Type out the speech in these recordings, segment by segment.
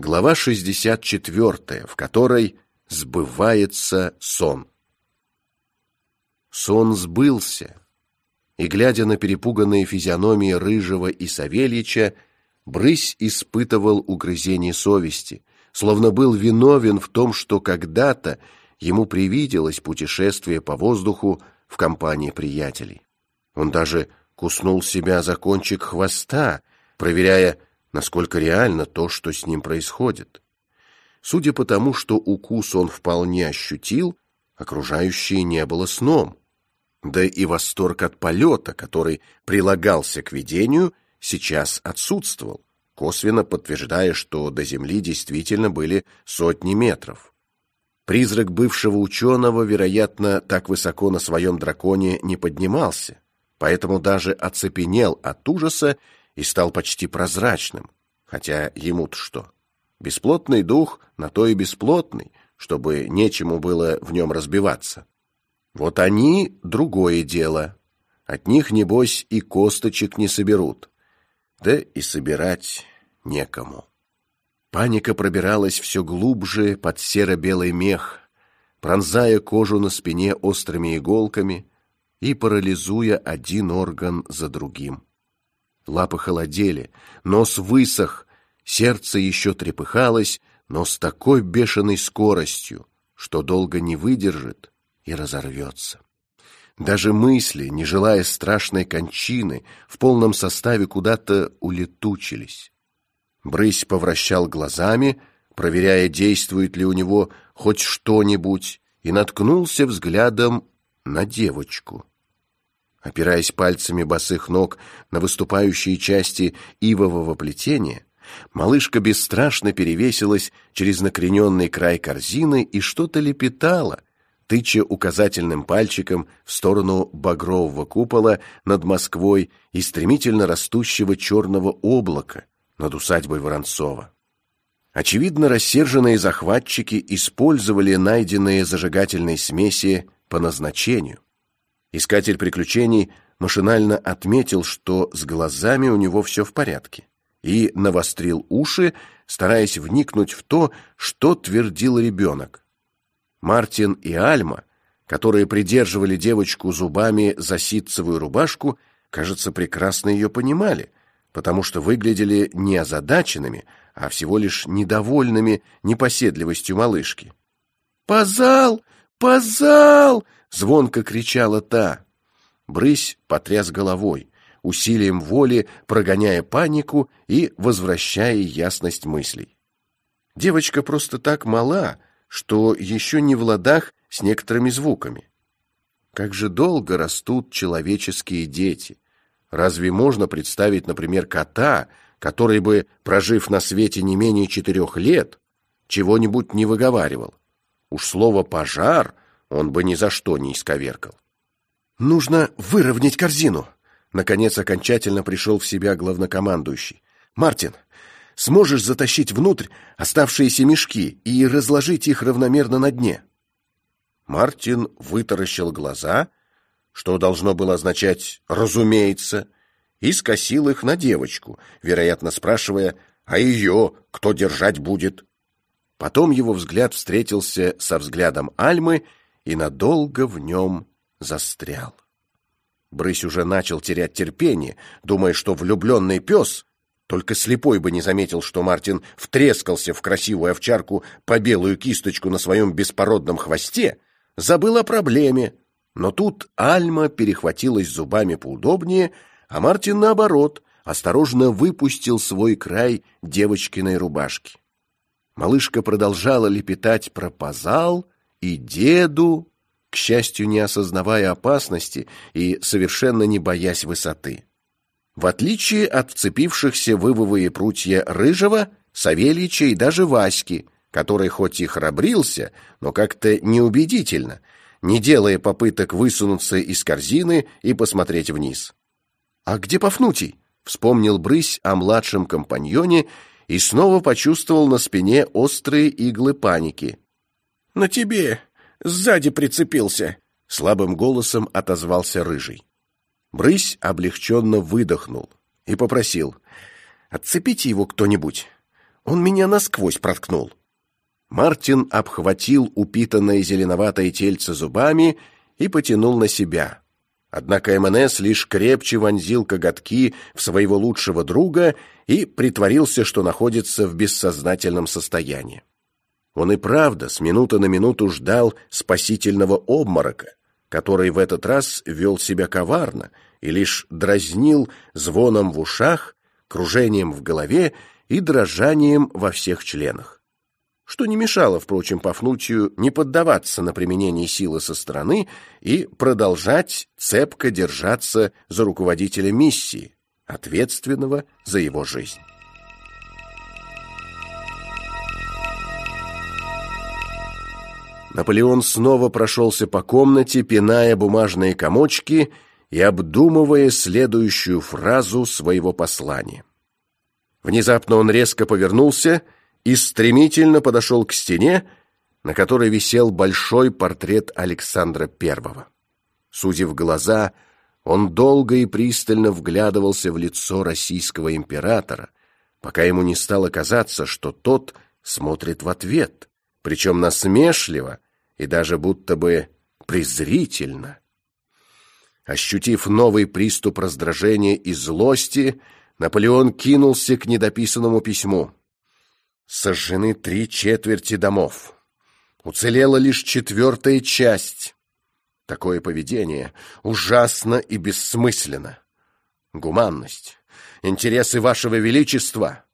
Глава 64, в которой сбывается сон. Сон сбылся, и, глядя на перепуганные физиономии Рыжего и Савельича, Брысь испытывал угрызение совести, словно был виновен в том, что когда-то ему привиделось путешествие по воздуху в компании приятелей. Он даже куснул себя за кончик хвоста, проверяя, насколько реально то, что с ним происходит. Судя по тому, что укус он вполне ощутил, окружающее не было сном. Да и восторг от полета, который прилагался к видению, сейчас отсутствовал, косвенно подтверждая, что до Земли действительно были сотни метров. Призрак бывшего ученого, вероятно, так высоко на своем драконе не поднимался, поэтому даже оцепенел от ужаса и стал почти прозрачным, хотя ему-то что? Бесплотный дух на то и бесплотный, чтобы нечему было в нем разбиваться. Вот они — другое дело. От них, небось, и косточек не соберут. Да и собирать некому. Паника пробиралась все глубже под серо-белый мех, пронзая кожу на спине острыми иголками и парализуя один орган за другим. Лапы холодели, нос высох, сердце еще трепыхалось, но с такой бешеной скоростью, что долго не выдержит и разорвется. Даже мысли, не желая страшной кончины, в полном составе куда-то улетучились. Брысь повращал глазами, проверяя, действует ли у него хоть что-нибудь, и наткнулся взглядом на девочку. Опираясь пальцами босых ног на выступающие части ивового плетения, малышка бесстрашно перевесилась через накрененный край корзины и что-то лепетала, тыча указательным пальчиком в сторону багрового купола над Москвой и стремительно растущего черного облака над усадьбой Воронцова. Очевидно, рассерженные захватчики использовали найденные зажигательные смеси по назначению. Искатель приключений машинально отметил, что с глазами у него все в порядке, и навострил уши, стараясь вникнуть в то, что твердил ребенок. Мартин и Альма, которые придерживали девочку зубами за ситцевую рубашку, кажется, прекрасно ее понимали, потому что выглядели не озадаченными, а всего лишь недовольными непоседливостью малышки. «Позал! Позал!» Звонко кричала та. Брысь потряс головой, усилием воли прогоняя панику и возвращая ясность мыслей. Девочка просто так мала, что еще не в ладах с некоторыми звуками. Как же долго растут человеческие дети. Разве можно представить, например, кота, который бы, прожив на свете не менее четырех лет, чего-нибудь не выговаривал? Уж слово «пожар» он бы ни за что не исковеркал. «Нужно выровнять корзину!» Наконец окончательно пришел в себя главнокомандующий. «Мартин, сможешь затащить внутрь оставшиеся мешки и разложить их равномерно на дне?» Мартин вытаращил глаза, что должно было означать «разумеется», и скосил их на девочку, вероятно, спрашивая, «А ее кто держать будет?» Потом его взгляд встретился со взглядом Альмы, и надолго в нем застрял. Брысь уже начал терять терпение, думая, что влюбленный пес, только слепой бы не заметил, что Мартин втрескался в красивую овчарку по белую кисточку на своем беспородном хвосте, забыл о проблеме. Но тут Альма перехватилась зубами поудобнее, а Мартин, наоборот, осторожно выпустил свой край девочкиной рубашки. Малышка продолжала лепетать про позал и деду, к счастью, не осознавая опасности и совершенно не боясь высоты. В отличие от вцепившихся в ивовые прутья Рыжего, Савельича и даже Васьки, который хоть и храбрился, но как-то неубедительно, не делая попыток высунуться из корзины и посмотреть вниз. «А где Пафнутий?» — вспомнил Брысь о младшем компаньоне и снова почувствовал на спине острые иглы паники. «На тебе! Сзади прицепился!» Слабым голосом отозвался Рыжий. Брысь облегченно выдохнул и попросил. «Отцепите его кто-нибудь. Он меня насквозь проткнул. Мартин обхватил упитанное зеленоватое тельце зубами и потянул на себя. Однако МНС лишь крепче вонзил коготки в своего лучшего друга и притворился, что находится в бессознательном состоянии. Он и правда с минуты на минуту ждал спасительного обморока, который в этот раз вел себя коварно и лишь дразнил звоном в ушах, кружением в голове и дрожанием во всех членах что не мешало, впрочем, Пафнутию не поддаваться на применение силы со стороны и продолжать цепко держаться за руководителя миссии, ответственного за его жизнь. Наполеон снова прошелся по комнате, пиная бумажные комочки и обдумывая следующую фразу своего послания. Внезапно он резко повернулся и, и стремительно подошел к стене, на которой висел большой портрет Александра I. Судя глаза, он долго и пристально вглядывался в лицо российского императора, пока ему не стало казаться, что тот смотрит в ответ, причем насмешливо и даже будто бы презрительно. Ощутив новый приступ раздражения и злости, Наполеон кинулся к недописанному письму сожжены три четверти домов. Уцелела лишь четвертая часть. Такое поведение ужасно и бессмысленно. Гуманность, интересы вашего величества,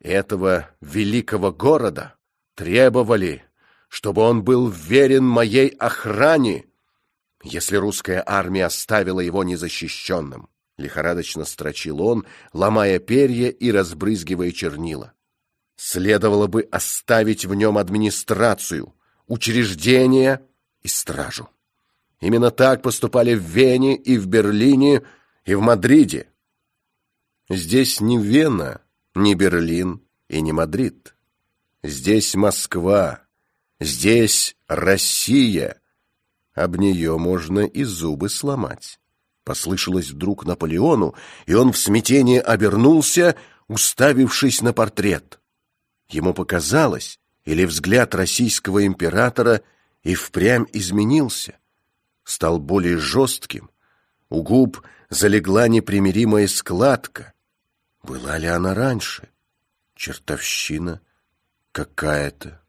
этого великого города требовали, чтобы он был верен моей охране, если русская армия оставила его незащищенным. Лихорадочно строчил он, ломая перья и разбрызгивая чернила. Следовало бы оставить в нем администрацию, учреждения и стражу. Именно так поступали в Вене и в Берлине и в Мадриде. Здесь не Вена, не Берлин и не Мадрид. Здесь Москва, здесь Россия. Об нее можно и зубы сломать. Послышалось вдруг Наполеону, и он в смятении обернулся, уставившись на портрет. Ему показалось, или взгляд российского императора и впрямь изменился, стал более жестким, у губ залегла непримиримая складка. Была ли она раньше? Чертовщина какая-то.